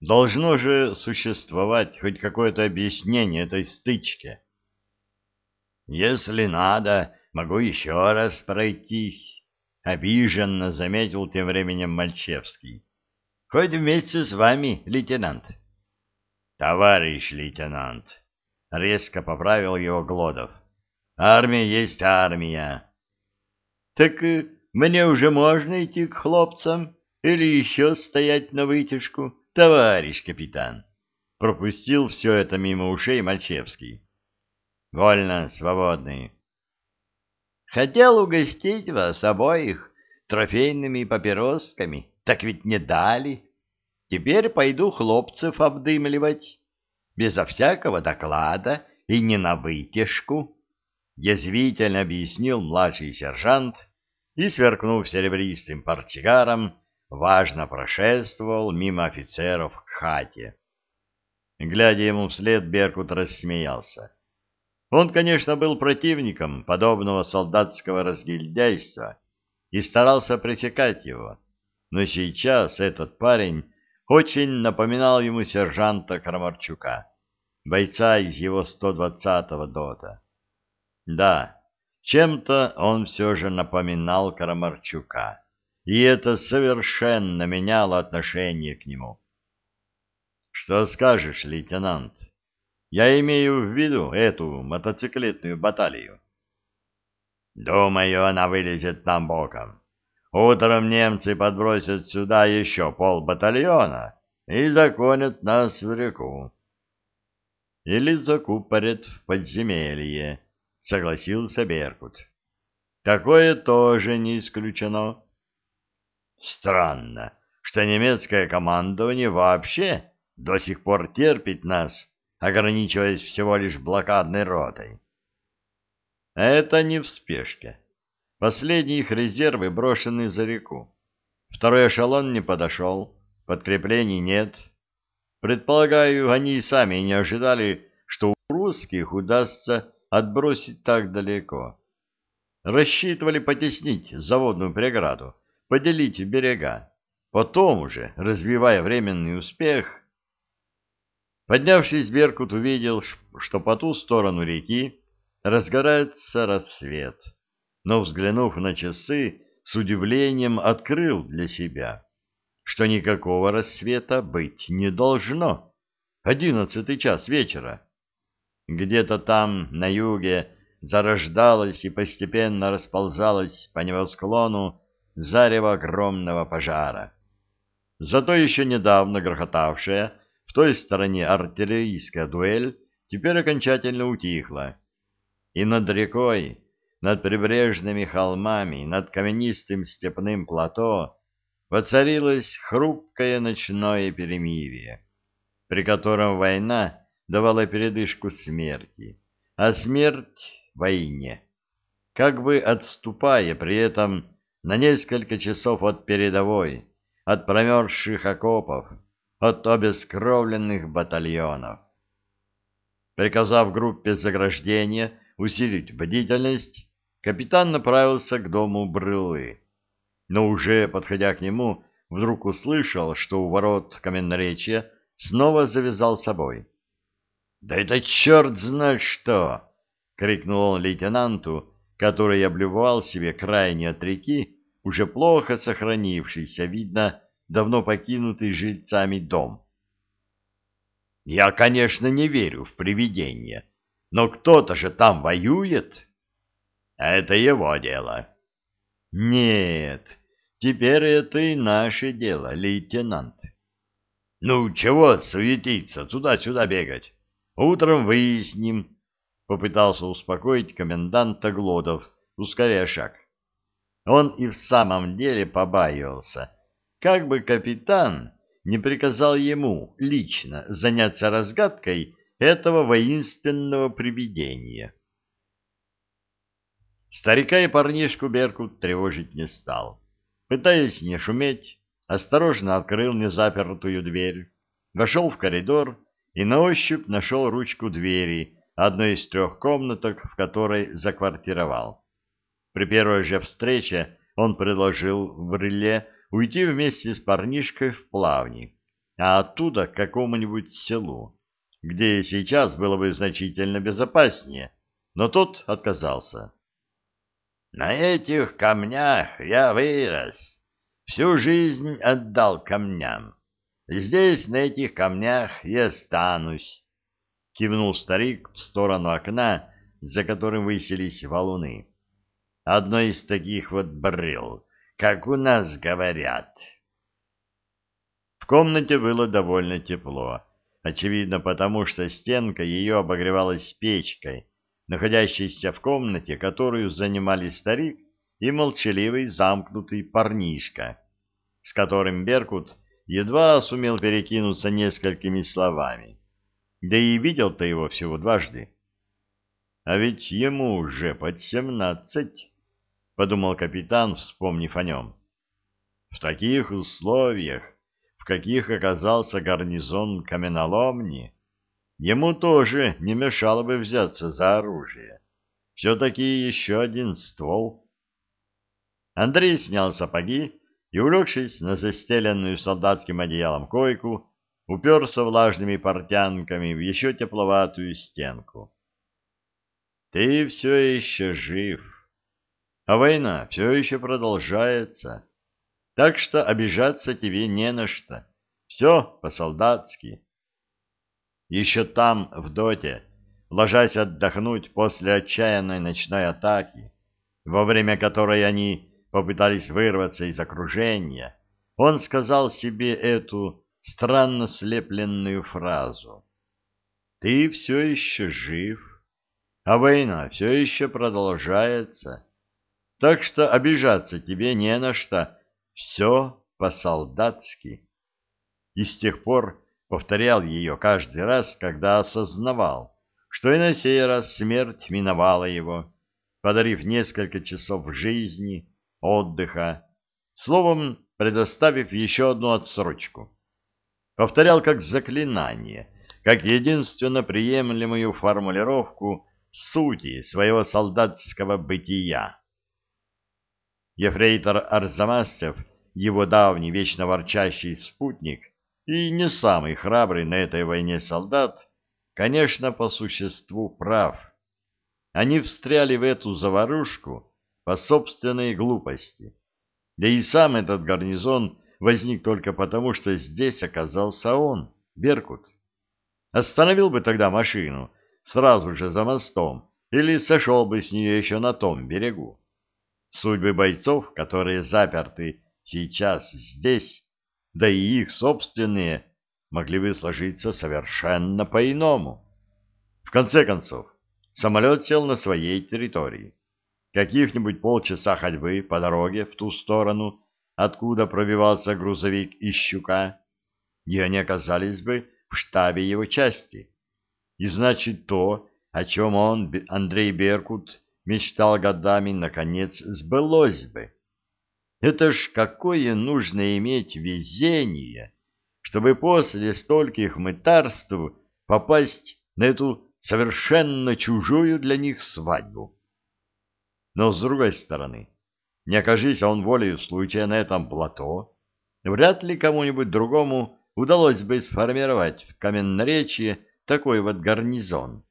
Должно же существовать хоть какое-то объяснение этой стычке. Если надо, могу еще раз пройтись, — обиженно заметил тем временем Мальчевский. — Хоть вместе с вами, лейтенант. — Товарищ лейтенант, — резко поправил его Глодов. — Армия есть армия. — Так мне уже можно идти к хлопцам или еще стоять на вытяжку, товарищ капитан? Пропустил все это мимо ушей Мальчевский. — Вольно, свободный. Хотел угостить вас обоих трофейными папиросками, так ведь не дали. Теперь пойду хлопцев обдымливать, безо всякого доклада и не на вытяжку, — язвительно объяснил младший сержант и, сверкнув серебристым портсигаром, важно прошествовал мимо офицеров к хате. Глядя ему вслед, Беркут рассмеялся. Он, конечно, был противником подобного солдатского разгильдяйства и старался пресекать его, но сейчас этот парень очень напоминал ему сержанта Крамарчука, бойца из его 120-го дота. Да, чем-то он все же напоминал Крамарчука, и это совершенно меняло отношение к нему. — Что скажешь, лейтенант? Я имею в виду эту мотоциклетную баталию. Думаю, она вылезет нам боком. Утром немцы подбросят сюда еще полбатальона и законят нас в реку. Или закупорят в подземелье, согласился Беркут. Такое тоже не исключено. Странно, что немецкое командование вообще до сих пор терпит нас ограничиваясь всего лишь блокадной ротой. Это не в спешке. Последние их резервы брошены за реку. Второй эшелон не подошел, подкреплений нет. Предполагаю, они и сами не ожидали, что у русских удастся отбросить так далеко. Рассчитывали потеснить заводную преграду, поделить берега. Потом уже, развивая временный успех, Поднявшись, Беркут увидел, что по ту сторону реки разгорается рассвет, но, взглянув на часы, с удивлением открыл для себя, что никакого рассвета быть не должно. Одиннадцатый час вечера. Где-то там, на юге, зарождалось и постепенно расползалось по небосклону зарево огромного пожара. Зато еще недавно грохотавшая в той стороне артиллерийская дуэль теперь окончательно утихла. И над рекой, над прибрежными холмами, над каменистым степным плато воцарилось хрупкое ночное перемирие, при котором война давала передышку смерти, а смерть — войне, как бы отступая при этом на несколько часов от передовой, от промерзших окопов, от обескровленных батальонов. Приказав группе заграждения усилить бдительность, капитан направился к дому Брылы, но уже подходя к нему, вдруг услышал, что у ворот каменноречия снова завязал собой. — Да это черт знает что! — крикнул он лейтенанту, который обливал себе крайне от реки, уже плохо сохранившийся, видно, давно покинутый жильцами дом. Я, конечно, не верю в привидения, но кто-то же там воюет. Это его дело. Нет, теперь это и наше дело, лейтенант. Ну, чего суетиться, туда-сюда бегать? Утром выясним, — попытался успокоить коменданта Глодов, ускоряя шаг. Он и в самом деле побаивался, как бы капитан не приказал ему лично заняться разгадкой этого воинственного привидения. Старика и парнишку Беркут тревожить не стал. Пытаясь не шуметь, осторожно открыл незапертую дверь, вошел в коридор и на ощупь нашел ручку двери одной из трех комнаток, в которой заквартировал. При первой же встрече он предложил в реле уйти вместе с парнишкой в плавни, а оттуда к какому-нибудь селу, где сейчас было бы значительно безопаснее, но тот отказался. «На этих камнях я вырос, всю жизнь отдал камням. Здесь, на этих камнях, я останусь», — кивнул старик в сторону окна, за которым высились валуны. «Одно из таких вот брил, как у нас говорят» комнате было довольно тепло, очевидно потому, что стенка ее обогревалась печкой, находящейся в комнате, которую занимали старик и молчаливый замкнутый парнишка, с которым Беркут едва сумел перекинуться несколькими словами. Да и видел-то его всего дважды. А ведь ему уже под семнадцать, — подумал капитан, вспомнив о нем. В таких условиях каких оказался гарнизон каменоломни, ему тоже не мешало бы взяться за оружие. Все-таки еще один ствол. Андрей снял сапоги и, улегшись на застеленную солдатским одеялом койку, уперся влажными портянками в еще тепловатую стенку. «Ты все еще жив, а война все еще продолжается». Так что обижаться тебе не на что. Все по-солдатски. Еще там, в доте, ложась отдохнуть после отчаянной ночной атаки, во время которой они попытались вырваться из окружения, он сказал себе эту странно слепленную фразу. «Ты все еще жив, а война все еще продолжается, так что обижаться тебе не на что, все по-солдатски. И с тех пор повторял ее каждый раз, когда осознавал, что и на сей раз смерть миновала его, подарив несколько часов жизни, отдыха, словом, предоставив еще одну отсрочку. Повторял как заклинание, как единственно приемлемую формулировку сути своего солдатского бытия. Ефрейтор Арзамасцев, его давний, вечно ворчащий спутник и не самый храбрый на этой войне солдат, конечно, по существу прав. Они встряли в эту заварушку по собственной глупости. Да и сам этот гарнизон возник только потому, что здесь оказался он, Беркут. Остановил бы тогда машину сразу же за мостом или сошел бы с нее еще на том берегу. Судьбы бойцов, которые заперты сейчас здесь, да и их собственные, могли бы сложиться совершенно по-иному. В конце концов, самолет сел на своей территории. Каких-нибудь полчаса ходьбы по дороге в ту сторону, откуда пробивался грузовик из Щука, и они оказались бы в штабе его части. И значит, то, о чем он, Андрей Беркут, мечтал годами, наконец сбылось бы. Это ж какое нужно иметь везение, чтобы после стольких мытарств попасть на эту совершенно чужую для них свадьбу. Но, с другой стороны, не окажись он волею случая на этом плато, вряд ли кому-нибудь другому удалось бы сформировать в каменноречье такой вот гарнизон.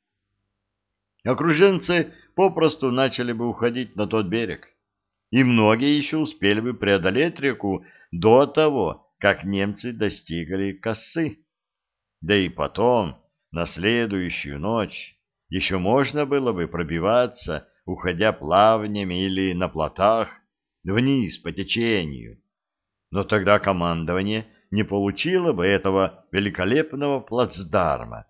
Окруженцы попросту начали бы уходить на тот берег, и многие еще успели бы преодолеть реку до того, как немцы достигли косы. Да и потом, на следующую ночь, еще можно было бы пробиваться, уходя плавнями или на плотах, вниз по течению. Но тогда командование не получило бы этого великолепного плацдарма,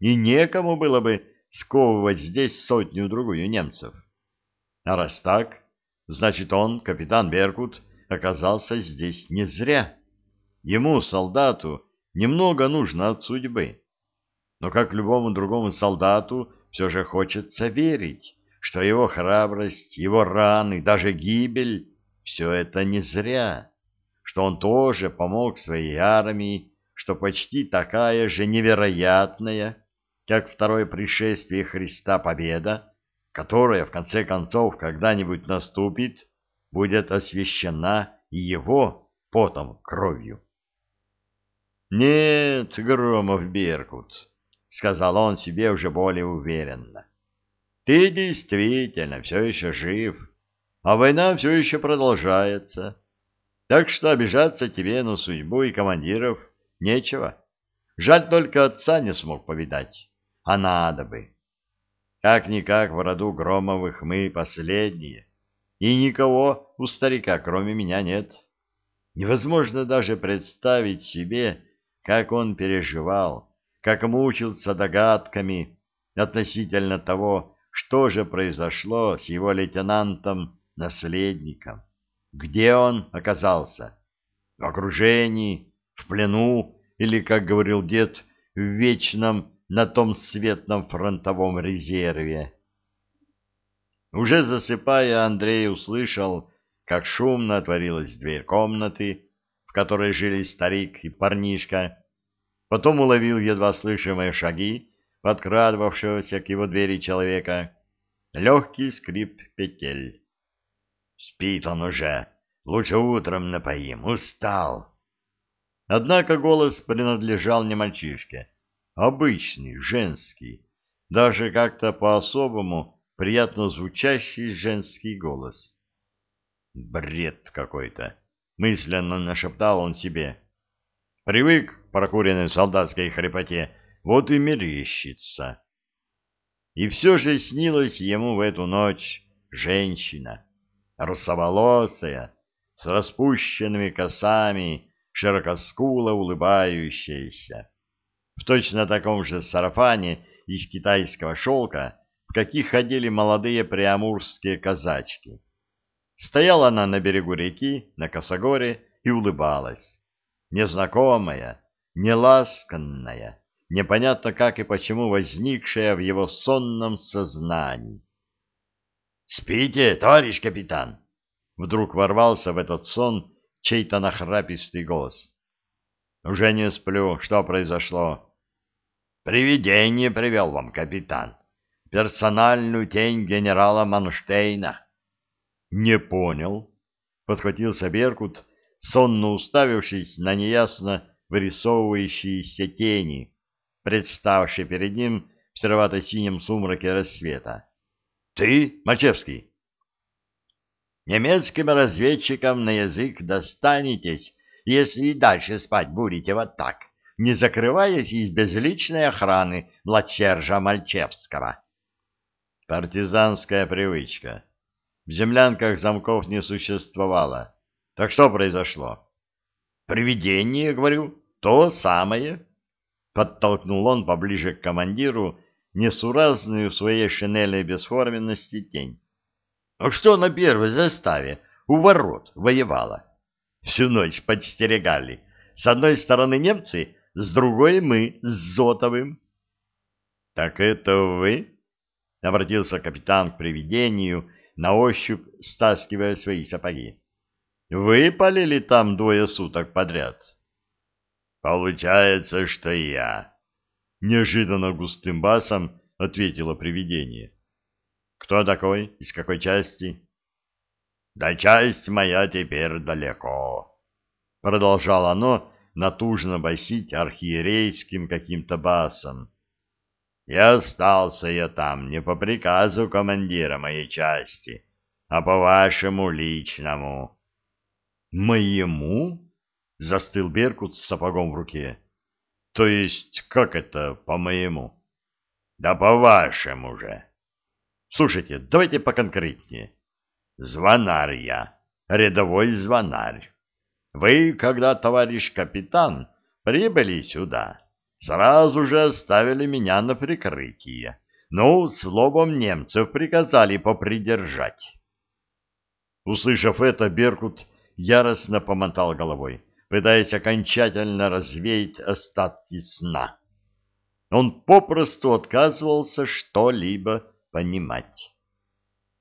и некому было бы сковывать здесь сотню-другую немцев. А раз так, значит он, капитан Беркут, оказался здесь не зря. Ему, солдату, немного нужно от судьбы. Но как любому другому солдату, все же хочется верить, что его храбрость, его раны, даже гибель — все это не зря, что он тоже помог своей армии, что почти такая же невероятная, как второе пришествие Христа победа, которая, в конце концов, когда-нибудь наступит, будет освящена его потом кровью. Нет, Громов Беркут, — сказал он себе уже более уверенно. Ты действительно все еще жив, а война все еще продолжается. Так что обижаться тебе на судьбу и командиров нечего. Жаль только отца не смог повидать, а надо бы. Как-никак в роду Громовых мы последние, и никого у старика, кроме меня, нет. Невозможно даже представить себе, как он переживал, как мучился догадками относительно того, что же произошло с его лейтенантом-наследником. Где он оказался? В окружении, в плену или, как говорил дед, в вечном на том светном фронтовом резерве. Уже засыпая, Андрей услышал, как шумно отворилась дверь комнаты, в которой жили старик и парнишка, потом уловил едва слышимые шаги подкрадывавшегося к его двери человека, легкий скрип петель. Спит он уже, лучше утром напоим, устал. Однако голос принадлежал не мальчишке, обычный, женский, даже как-то по-особому приятно звучащий женский голос. Бред какой-то, мысленно нашептал он себе. Привык к прокуренной солдатской хрипоте, вот и мерещится. И все же снилась ему в эту ночь женщина, русоволосая, с распущенными косами, широкоскуло улыбающаяся, в точно таком же сарафане из китайского шелка, в каких ходили молодые приамурские казачки. Стояла она на берегу реки, на косогоре, и улыбалась. Незнакомая, неласканная, непонятно как и почему возникшая в его сонном сознании. «Спите, товарищ капитан!» Вдруг ворвался в этот сон чей-то нахрапистый голос. «Уже не сплю. Что произошло?» «Привидение привел вам, капитан. Персональную тень генерала Манштейна». «Не понял», — подхватился Беркут, сонно уставившись на неясно вырисовывающиеся тени, представшие перед ним в серовато-синем сумраке рассвета. Ты, Мачевский? Немецким разведчикам на язык достанетесь, если и дальше спать будете вот так, не закрываясь из безличной охраны младсержа Мальчевского. Партизанская привычка. В землянках замков не существовало. Так что произошло? Привидение, говорю, то самое. Подтолкнул он поближе к командиру, несуразную в своей шинельной бесформенности тень. А что на первой заставе у ворот воевала? Всю ночь подстерегали. С одной стороны немцы, с другой мы с Зотовым. — Так это вы? — обратился капитан к привидению, на ощупь стаскивая свои сапоги. — Вы полили там двое суток подряд? — Получается, что я. Неожиданно густым басом ответило привидение. «Кто такой? Из какой части?» «Да часть моя теперь далеко», — продолжало оно натужно басить архиерейским каким-то басом. «И остался я там не по приказу командира моей части, а по вашему личному». «Моему?» — застыл Беркут с сапогом в руке. То есть, как это по-моему? Да по-вашему же. Слушайте, давайте поконкретнее. Звонарь я, рядовой звонарь. Вы, когда, товарищ капитан, прибыли сюда, сразу же оставили меня на прикрытие. Ну, словом, немцев приказали попридержать. Услышав это, Беркут яростно помотал головой пытаясь окончательно развеять остатки сна. Он попросту отказывался что-либо понимать.